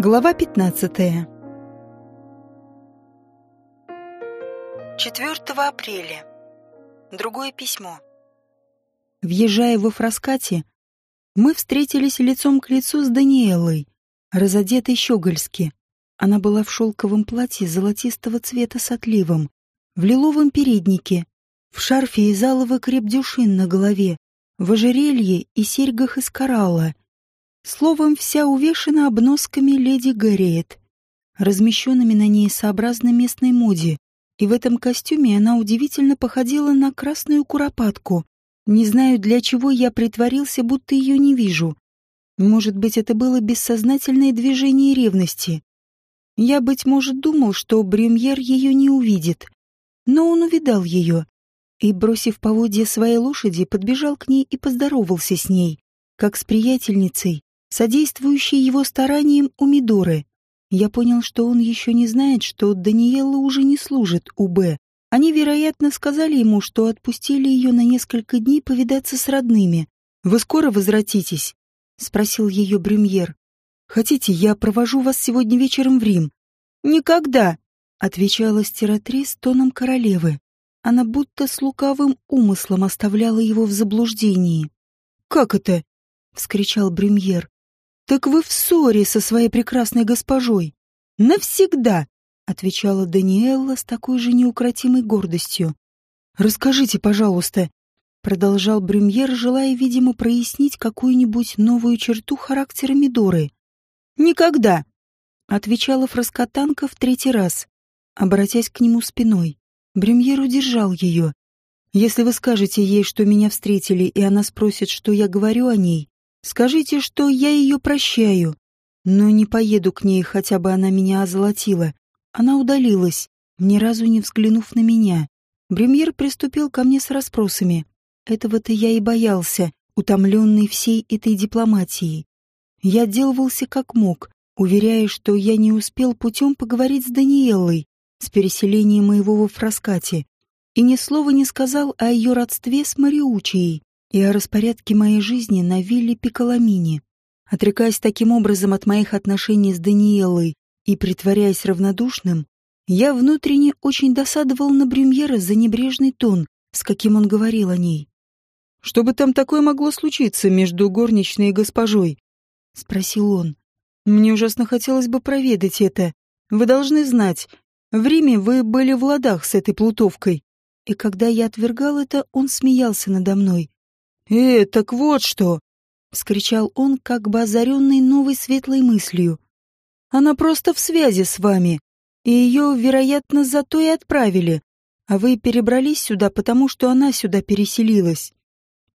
Глава 15. 4 апреля. Другое письмо. Въезжая во Фраскате, мы встретились лицом к лицу с Даниэлой, разодетой щегольски. Она была в шелковом платье золотистого цвета с отливом, в лиловом переднике, в шарфе из алого крепдюшин на голове, в ожерелье и серьгах из коралла. Словом, вся увешана обносками леди Гарриет, размещенными на ней сообразно местной моде, и в этом костюме она удивительно походила на красную куропатку. Не знаю, для чего я притворился, будто ее не вижу. Может быть, это было бессознательное движение ревности. Я, быть может, думал, что Бремьер ее не увидит. Но он увидал ее и, бросив поводья своей лошади, подбежал к ней и поздоровался с ней, как с приятельницей, содействующей его стараниям у Мидоры. Я понял, что он еще не знает, что Даниэла уже не служит у Б. Они, вероятно, сказали ему, что отпустили ее на несколько дней повидаться с родными. «Вы скоро возвратитесь?» — спросил ее Брюмьер. «Хотите, я провожу вас сегодня вечером в Рим?» «Никогда!» — отвечала стиратрис тоном королевы. Она будто с лукавым умыслом оставляла его в заблуждении. «Как это?» — вскричал Брюмьер. «Так вы в ссоре со своей прекрасной госпожой?» «Навсегда!» — отвечала Даниэлла с такой же неукротимой гордостью. «Расскажите, пожалуйста», — продолжал Брюмьер, желая, видимо, прояснить какую-нибудь новую черту характера Мидоры. «Никогда!» — отвечала фраскотанка в третий раз, обратясь к нему спиной. Брюмьер удержал ее. «Если вы скажете ей, что меня встретили, и она спросит, что я говорю о ней, Скажите, что я ее прощаю, но не поеду к ней, хотя бы она меня озолотила. Она удалилась, ни разу не взглянув на меня. Бремьер приступил ко мне с расспросами. Этого-то я и боялся, утомленный всей этой дипломатией. Я отделывался как мог, уверяя, что я не успел путем поговорить с Даниэлой, с переселением моего во Фраскате, и ни слова не сказал о ее родстве с Мариучией и о распорядке моей жизни на вилле Пиколамини. Отрекаясь таким образом от моих отношений с Даниэлой и притворяясь равнодушным, я внутренне очень досадовал на Брюмьера за небрежный тон, с каким он говорил о ней. «Что бы там такое могло случиться между горничной и госпожой?» — спросил он. «Мне ужасно хотелось бы проведать это. Вы должны знать, в Риме вы были в ладах с этой плутовкой». И когда я отвергал это, он смеялся надо мной. «Э, так вот что!» — вскричал он, как бы озаренный новой светлой мыслью. «Она просто в связи с вами, и ее, вероятно, зато и отправили, а вы перебрались сюда, потому что она сюда переселилась.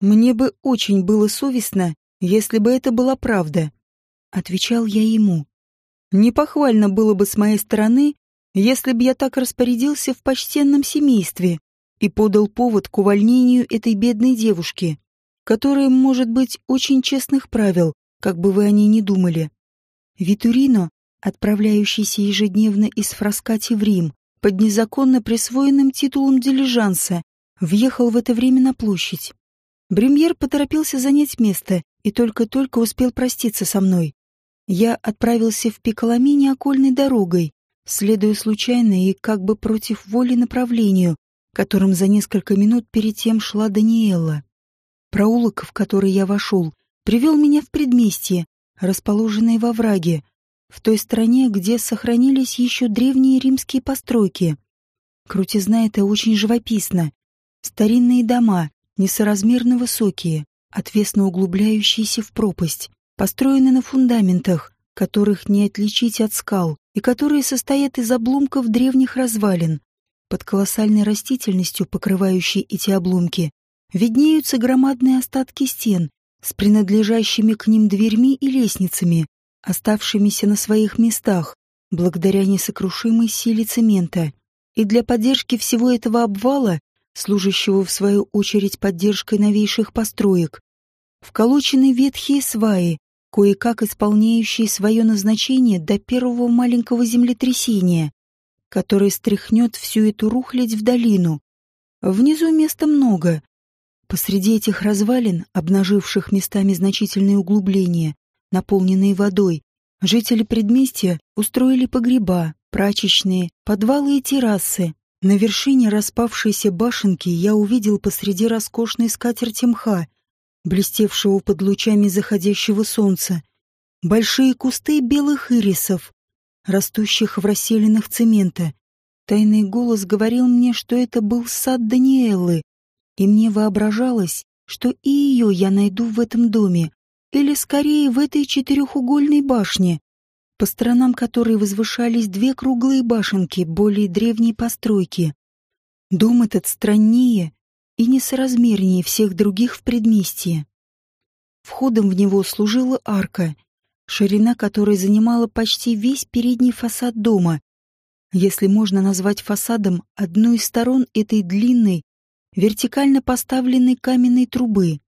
Мне бы очень было совестно, если бы это была правда», — отвечал я ему. «Непохвально было бы с моей стороны, если бы я так распорядился в почтенном семействе и подал повод к увольнению этой бедной девушки которые, может быть, очень честных правил, как бы вы о ней ни думали. Витурино, отправляющийся ежедневно из Фраскати в Рим, под незаконно присвоенным титулом дилижанса, въехал в это время на площадь. Бремьер поторопился занять место и только-только успел проститься со мной. Я отправился в Пиколамини окольной дорогой, следуя случайно и как бы против воли направлению, которым за несколько минут перед тем шла Даниэла. Проулок, в который я вошел, привел меня в предместье, расположенное во враге, в той стране, где сохранились еще древние римские постройки. Крутизна это очень живописно. Старинные дома, несоразмерно высокие, отвесно углубляющиеся в пропасть, построены на фундаментах, которых не отличить от скал, и которые состоят из обломков древних развалин. Под колоссальной растительностью, покрывающей эти обломки, виднеются громадные остатки стен с принадлежащими к ним дверьми и лестницами, оставшимися на своих местах, благодаря несокрушимой силе цемента. И для поддержки всего этого обвала, служащего в свою очередь поддержкой новейших построек, вколочены ветхие сваи, кое-как исполняющие свое назначение до первого маленького землетрясения, которое стряхнет всю эту рухлядь в долину. Внизу места много, Посреди этих развалин, обнаживших местами значительные углубления, наполненные водой, Жители предместья устроили погреба, прачечные, подвалы и террасы. На вершине распавшейся башенки я увидел посреди роскошной скатерти мха, блестевшего под лучами заходящего солнца, большие кусты белых ирисов, растущих в расселенных цемента. Тайный голос говорил мне, что это был сад Даниэлы, и мне воображалось, что и ее я найду в этом доме, или скорее в этой четырехугольной башне, по сторонам которой возвышались две круглые башенки более древней постройки. Дом этот страннее и несоразмернее всех других в предместье. Входом в него служила арка, ширина которой занимала почти весь передний фасад дома, если можно назвать фасадом одну из сторон этой длинной, вертикально поставленной каменной трубы.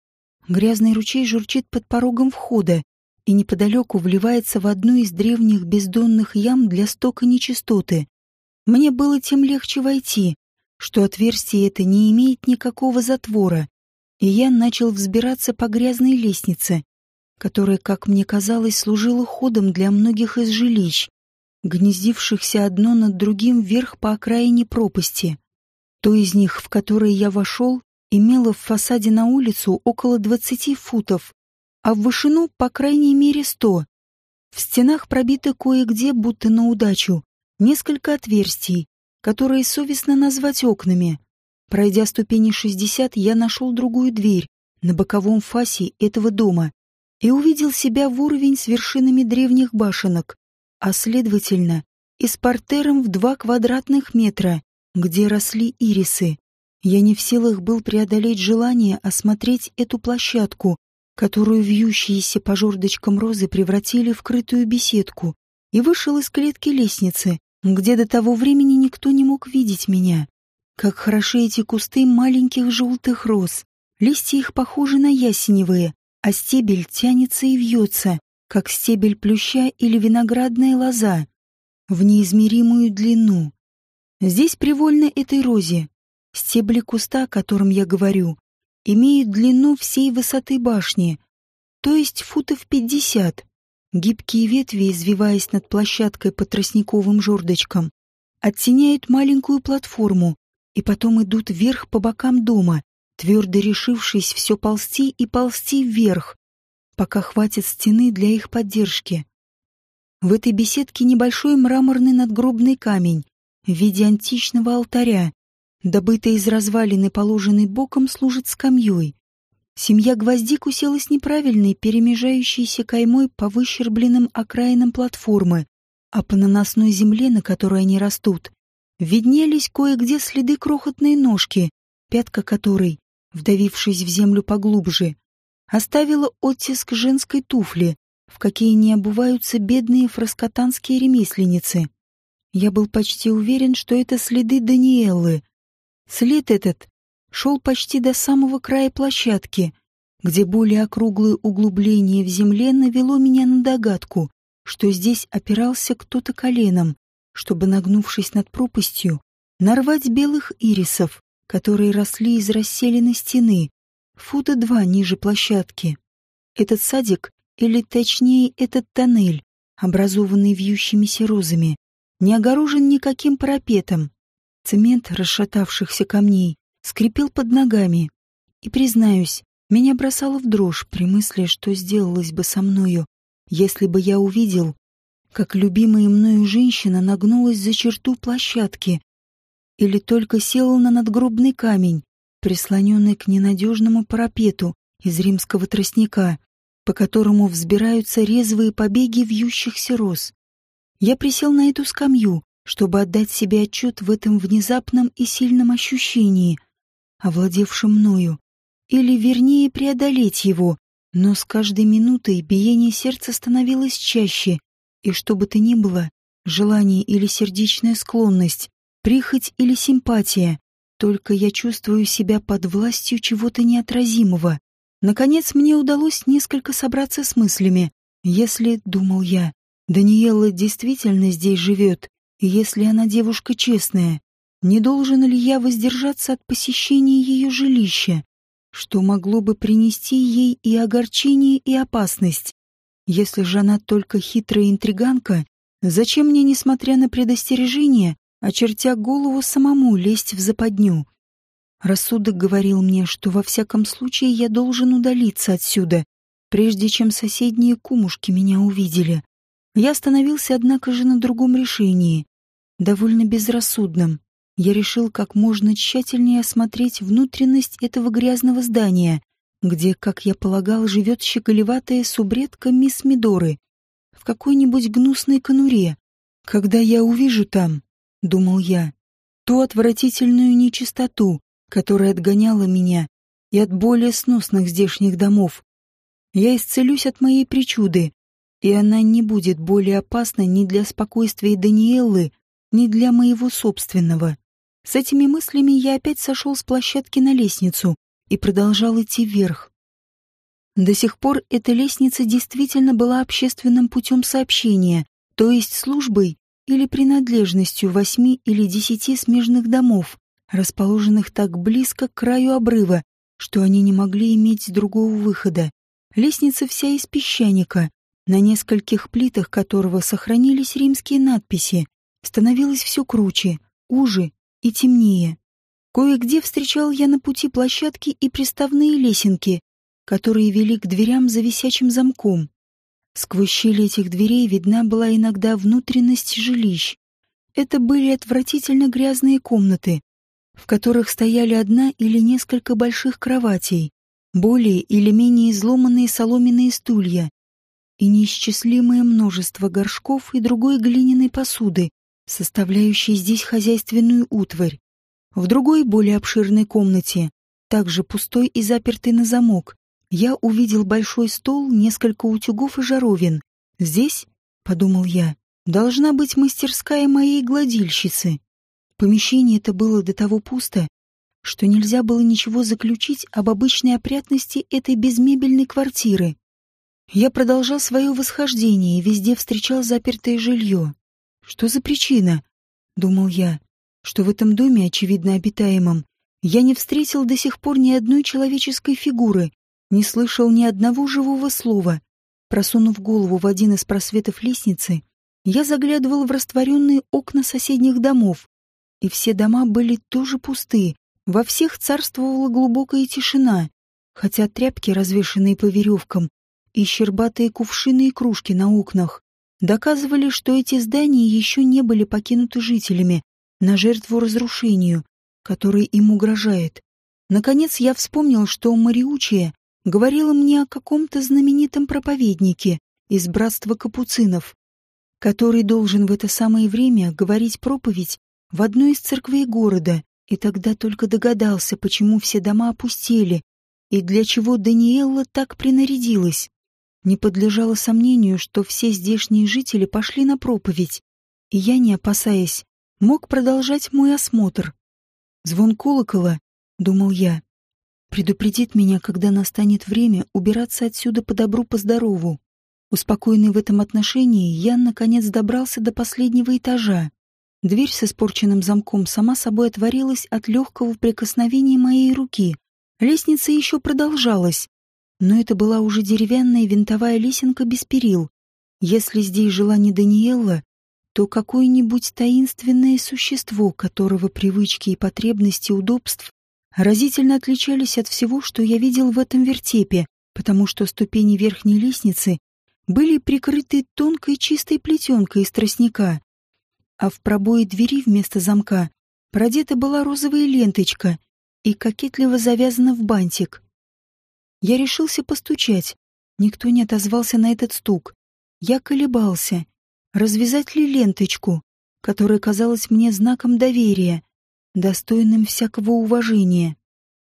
Грязный ручей журчит под порогом входа и неподалеку вливается в одну из древних бездонных ям для стока нечистоты. Мне было тем легче войти, что отверстие это не имеет никакого затвора, и я начал взбираться по грязной лестнице, которая, как мне казалось, служила ходом для многих из жилищ, гнездившихся одно над другим вверх по окраине пропасти. То из них, в которые я вошел, имело в фасаде на улицу около двадцати футов, а в вышину, по крайней мере, сто. В стенах пробито кое-где, будто на удачу, несколько отверстий, которые совестно назвать окнами. Пройдя ступени шестьдесят, я нашел другую дверь на боковом фасе этого дома и увидел себя в уровень с вершинами древних башенок, а, следовательно, и с портером в два квадратных метра, где росли ирисы. Я не в силах был преодолеть желание осмотреть эту площадку, которую вьющиеся по жердочкам розы превратили в крытую беседку, и вышел из клетки лестницы, где до того времени никто не мог видеть меня. Как хороши эти кусты маленьких желтых роз. Листья их похожи на ясеневые, а стебель тянется и вьется, как стебель плюща или виноградная лоза, в неизмеримую длину. Здесь привольно этой розе Стебли куста, о котором я говорю, имеют длину всей высоты башни, то есть футов пятьдесят. Гибкие ветви, извиваясь над площадкой по тростниковым жердочкам, оттеняют маленькую платформу и потом идут вверх по бокам дома, твердо решившись все ползти и ползти вверх, пока хватит стены для их поддержки. В этой беседке небольшой мраморный надгробный камень в виде античного алтаря, добытая из развалины, положенной боком, служит скамьей. Семья гвоздик уселась неправильной, перемежающейся каймой по выщербленным окраинам платформы, а по наносной земле, на которой они растут, виднелись кое-где следы крохотной ножки, пятка которой, вдавившись в землю поглубже, оставила оттиск женской туфли, в какие не обуваются бедные фраскотанские ремесленницы. Я был почти уверен, что это следы Даниэллы, След этот шел почти до самого края площадки, где более округлое углубление в земле навело меня на догадку, что здесь опирался кто-то коленом, чтобы, нагнувшись над пропастью, нарвать белых ирисов, которые росли из расселенной стены, фута два ниже площадки. Этот садик, или точнее этот тоннель, образованный вьющимися розами, не огорожен никаким парапетом, Цемент расшатавшихся камней скрипел под ногами. И, признаюсь, меня бросало в дрожь при мысли, что сделалось бы со мною, если бы я увидел, как любимая мною женщина нагнулась за черту площадки или только села на надгробный камень, прислоненный к ненадежному парапету из римского тростника, по которому взбираются резвые побеги вьющихся роз. Я присел на эту скамью, чтобы отдать себе отчет в этом внезапном и сильном ощущении, овладевшем мною, или, вернее, преодолеть его, но с каждой минутой биение сердца становилось чаще, и что бы то ни было, желание или сердечная склонность, прихоть или симпатия, только я чувствую себя под властью чего-то неотразимого. Наконец мне удалось несколько собраться с мыслями. Если, думал я, Даниэла действительно здесь живет, если она девушка честная, не должен ли я воздержаться от посещения ее жилища, что могло бы принести ей и огорчение, и опасность? Если же она только хитрая интриганка, зачем мне, несмотря на предостережение, очертя голову самому лезть в западню? Рассудок говорил мне, что во всяком случае я должен удалиться отсюда, прежде чем соседние кумушки меня увидели. Я остановился, однако же, на другом решении, довольно безрассудном. Я решил как можно тщательнее осмотреть внутренность этого грязного здания, где, как я полагал, живет щеголеватая субредка мисс Мидоры, в какой-нибудь гнусной конуре. Когда я увижу там, — думал я, — ту отвратительную нечистоту, которая отгоняла меня и от более сносных здешних домов. Я исцелюсь от моей причуды, и она не будет более опасна ни для спокойствия Даниэллы, ни для моего собственного. С этими мыслями я опять сошел с площадки на лестницу и продолжал идти вверх. До сих пор эта лестница действительно была общественным путем сообщения, то есть службой или принадлежностью восьми или десяти смежных домов, расположенных так близко к краю обрыва, что они не могли иметь другого выхода. Лестница вся из песчаника, на нескольких плитах которого сохранились римские надписи, становилась все круче, уже и темнее. Кое-где встречал я на пути площадки и приставные лесенки, которые вели к дверям за висячим замком. Сквозь щели этих дверей видна была иногда внутренность жилищ. Это были отвратительно грязные комнаты, в которых стояли одна или несколько больших кроватей, более или менее изломанные соломенные стулья и неисчислимое множество горшков и другой глиняной посуды, составляющей здесь хозяйственную утварь. В другой, более обширной комнате, также пустой и запертый на замок, я увидел большой стол, несколько утюгов и жаровин. Здесь, — подумал я, — должна быть мастерская моей гладильщицы. Помещение это было до того пусто, что нельзя было ничего заключить об обычной опрятности этой безмебельной квартиры. Я продолжал свое восхождение и везде встречал запертое жилье. Что за причина, думал я, что в этом доме, очевидно обитаемом, я не встретил до сих пор ни одной человеческой фигуры, не слышал ни одного живого слова. Просунув голову в один из просветов лестницы, я заглядывал в растворенные окна соседних домов, и все дома были тоже пусты. Во всех царствовала глубокая тишина, хотя тряпки, развешанные по веревкам, и щербатые кувшины и кружки на окнах доказывали, что эти здания еще не были покинуты жителями на жертву разрушению, который им угрожает. Наконец я вспомнил, что Мариучия говорила мне о каком-то знаменитом проповеднике из братства капуцинов, который должен в это самое время говорить проповедь в одной из церквей города, и тогда только догадался, почему все дома опустели и для чего Даниэлла так принарядилась. Не подлежало сомнению, что все здешние жители пошли на проповедь, и я, не опасаясь, мог продолжать мой осмотр. Звон колокола, думал я, предупредит меня, когда настанет время убираться отсюда по добру, по здорову. Успокоенный в этом отношении, я, наконец, добрался до последнего этажа. Дверь с испорченным замком сама собой отворилась от легкого прикосновения моей руки. Лестница еще продолжалась, но это была уже деревянная винтовая лесенка без перил. Если здесь жила не Даниэлла, то какое-нибудь таинственное существо, которого привычки и потребности удобств разительно отличались от всего, что я видел в этом вертепе, потому что ступени верхней лестницы были прикрыты тонкой чистой плетенкой из тростника, а в пробое двери вместо замка продета была розовая ленточка и кокетливо завязана в бантик. Я решился постучать. Никто не отозвался на этот стук. Я колебался, развязать ли ленточку, которая казалась мне знаком доверия, достойным всякого уважения.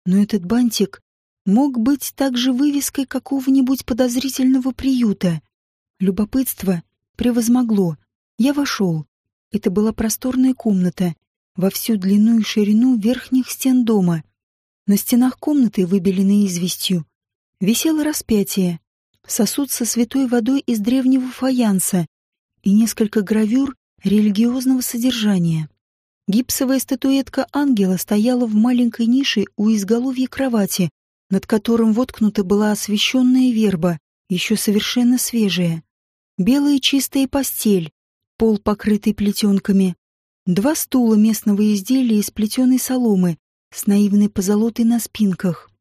Но этот бантик мог быть также вывеской какого-нибудь подозрительного приюта. Любопытство превозмогло. Я вошел. Это была просторная комната, во всю длину и ширину верхних стен дома. На стенах комнаты, выбеленной известью, висело распятие, сосуд со святой водой из древнего фаянса и несколько гравюр религиозного содержания. Гипсовая статуэтка ангела стояла в маленькой нише у изголовья кровати, над которым воткнута была освященная верба. еще совершенно свежая. Белая чистая постель, пол покрытый плетенками, два стула местного изделия из плетеной соломы с наивной позолотой на спинках,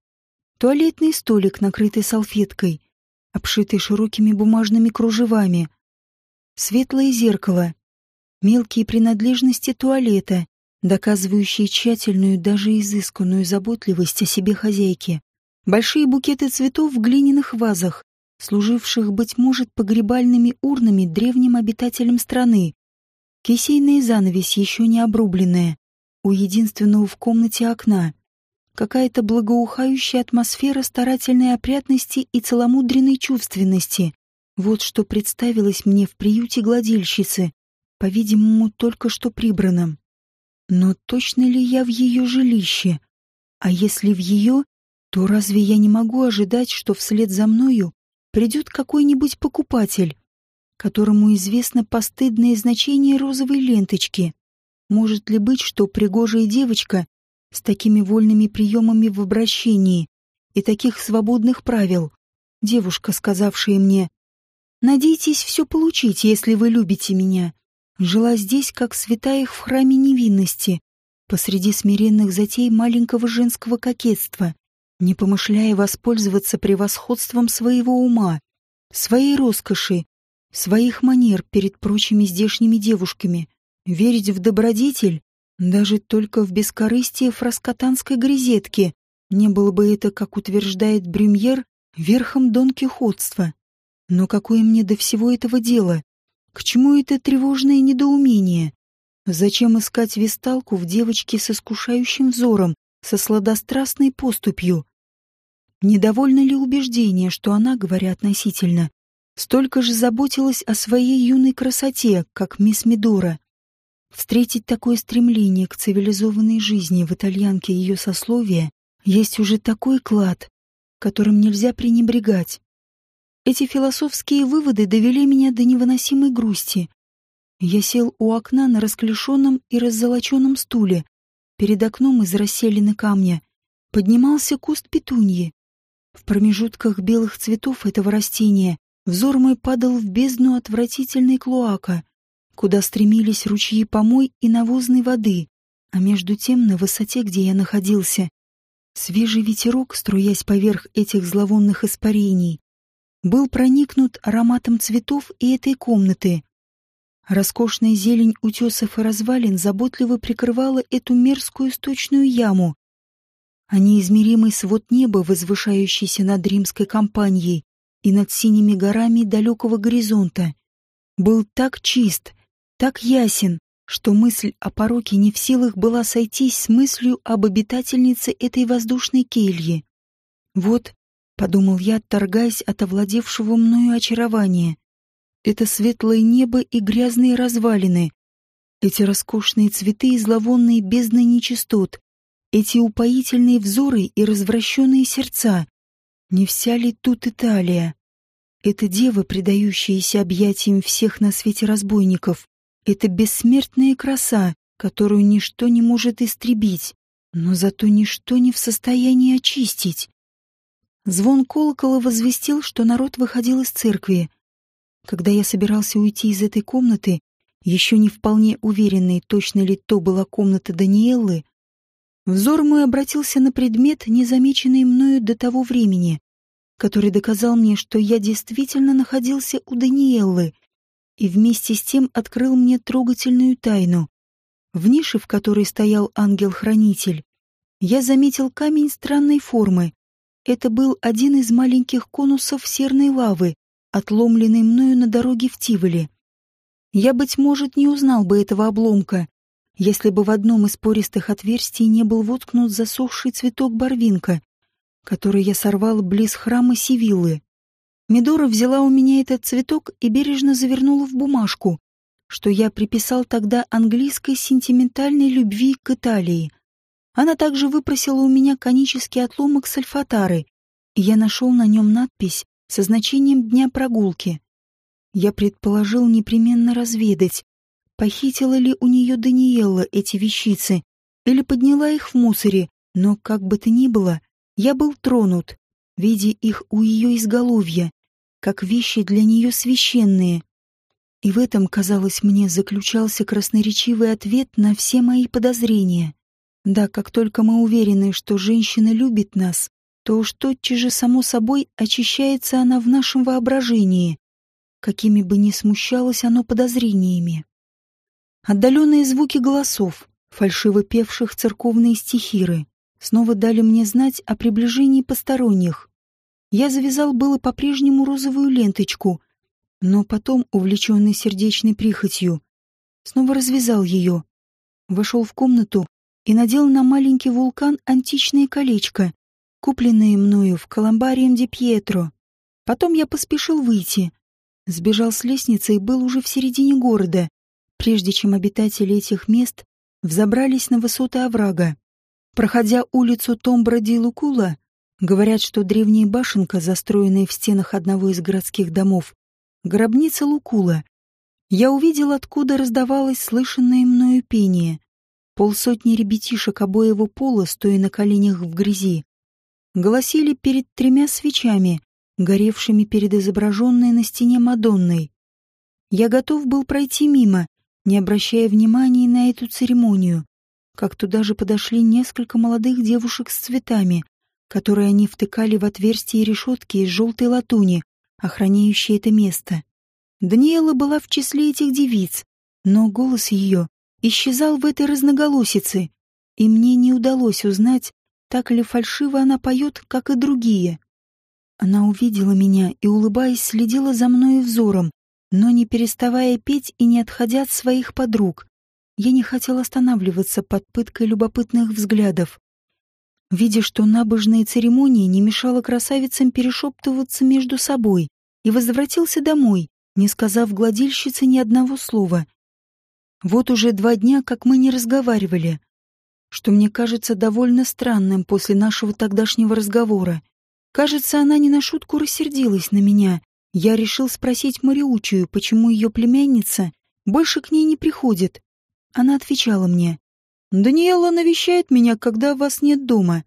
туалетный столик, накрытый салфеткой, обшитый широкими бумажными кружевами, светлое зеркало, мелкие принадлежности туалета, доказывающие тщательную, даже изысканную заботливость о себе хозяйки, большие букеты цветов в глиняных вазах, служивших, быть может, погребальными урнами древним обитателям страны. Кисейная занавесь еще не обрубленная, у единственного в комнате окна. Какая-то благоухающая атмосфера старательной опрятности и целомудренной чувственности. Вот что представилось мне в приюте гладильщицы, по-видимому, только что прибранном. Но точно ли я в ее жилище? А если в ее, то разве я не могу ожидать, что вслед за мною придет какой-нибудь покупатель, которому известно постыдное значение розовой ленточки. Может ли быть, что пригожая девочка с такими вольными приемами в обращении и таких свободных правил, девушка, сказавшая мне «Надейтесь все получить, если вы любите меня», жила здесь, как святая в храме невинности, посреди смиренных затей маленького женского кокетства, не помышляя воспользоваться превосходством своего ума, своей роскоши, своих манер перед прочими здешними девушками, верить в добродетель, даже только в бескорыстие фраскотанской грезетки, не было бы это, как утверждает Брюмьер, верхом донкихотства. Но какое мне до всего этого дело? К чему это тревожное недоумение? Зачем искать висталку в девочке с искушающим взором, со сладострастной поступью. Недовольно ли убеждение, что она, говоря относительно, столько же заботилась о своей юной красоте, как мисс Медора? Встретить такое стремление к цивилизованной жизни в итальянке ее сословия есть уже такой клад, которым нельзя пренебрегать. Эти философские выводы довели меня до невыносимой грусти. Я сел у окна на расклешенном и раззолоченном стуле, Перед окном из расселены камня поднимался куст петуньи. В промежутках белых цветов этого растения взор мой падал в бездну отвратительной клоака, куда стремились ручьи помой и навозной воды, а между тем на высоте, где я находился, свежий ветерок, струясь поверх этих зловонных испарений, был проникнут ароматом цветов и этой комнаты, Роскошная зелень утесов и развалин заботливо прикрывала эту мерзкую сточную яму, а неизмеримый свод неба, возвышающийся над римской компанией и над синими горами далекого горизонта, был так чист, так ясен, что мысль о пороке не в силах была сойтись с мыслью об обитательнице этой воздушной кельи. «Вот», — подумал я, отторгаясь от овладевшего мною очарования, это светлое небо и грязные развалины, эти роскошные цветы и зловонные бездны нечистот, эти упоительные взоры и развращенные сердца. Не вся ли тут Италия? Эта дева, предающаяся объятиям всех на свете разбойников, это бессмертная краса, которую ничто не может истребить, но зато ничто не в состоянии очистить. Звон колокола возвестил, что народ выходил из церкви. Когда я собирался уйти из этой комнаты, еще не вполне уверенный, точно ли то была комната Даниэллы, взор мой обратился на предмет, незамеченный мною до того времени, который доказал мне, что я действительно находился у Даниэллы, и вместе с тем открыл мне трогательную тайну. В нише, в которой стоял ангел-хранитель, я заметил камень странной формы. Это был один из маленьких конусов серной лавы, отломленный мною на дороге в Тиволи. Я, быть может, не узнал бы этого обломка, если бы в одном из пористых отверстий не был воткнут засохший цветок барвинка, который я сорвал близ храма Сивиллы. Медора взяла у меня этот цветок и бережно завернула в бумажку, что я приписал тогда английской сентиментальной любви к Италии. Она также выпросила у меня конический отломок сальфатары, и я нашел на нем надпись со значением дня прогулки. Я предположил непременно разведать, похитила ли у нее Даниэлла эти вещицы или подняла их в мусоре, но, как бы то ни было, я был тронут, видя их у ее изголовья, как вещи для нее священные. И в этом, казалось мне, заключался красноречивый ответ на все мои подозрения. Да, как только мы уверены, что женщина любит нас, то уж тотчас же, само собой, очищается она в нашем воображении, какими бы ни смущалось оно подозрениями. Отдаленные звуки голосов, фальшиво певших церковные стихиры, снова дали мне знать о приближении посторонних. Я завязал было по-прежнему розовую ленточку, но потом, увлеченный сердечной прихотью, снова развязал ее, вошел в комнату и надел на маленький вулкан античное колечко, купленное мною в Коломбарием де Пьетро. Потом я поспешил выйти, сбежал с лестницы и был уже в середине города, прежде чем обитатели этих мест взобрались на высоты оврага. Проходя улицу Томбра-ди-Лукула, говорят, что древняя башенка, застроенная в стенах одного из городских домов, гробница Лукула. Я увидел, откуда раздавалось слышанное мною пение. Полсотни ребятишек обоего пола, стоя на коленях в грязи, голосили перед тремя свечами, горевшими перед изображенной на стене Мадонной. Я готов был пройти мимо, не обращая внимания на эту церемонию, как туда же подошли несколько молодых девушек с цветами, которые они втыкали в отверстие решетки из желтой латуни, охраняющей это место. Даниэла была в числе этих девиц, но голос ее исчезал в этой разноголосице, и мне не удалось узнать, так ли фальшиво она поет, как и другие. Она увидела меня и, улыбаясь, следила за мною взором, но не переставая петь и не отходя от своих подруг. Я не хотел останавливаться под пыткой любопытных взглядов. Видя, что набожные церемонии не мешало красавицам перешептываться между собой, и возвратился домой, не сказав гладильщице ни одного слова. Вот уже два дня, как мы не разговаривали, что мне кажется довольно странным после нашего тогдашнего разговора. Кажется, она не на шутку рассердилась на меня. Я решил спросить Мариучию, почему ее племянница больше к ней не приходит. Она отвечала мне. «Даниэла навещает меня, когда вас нет дома.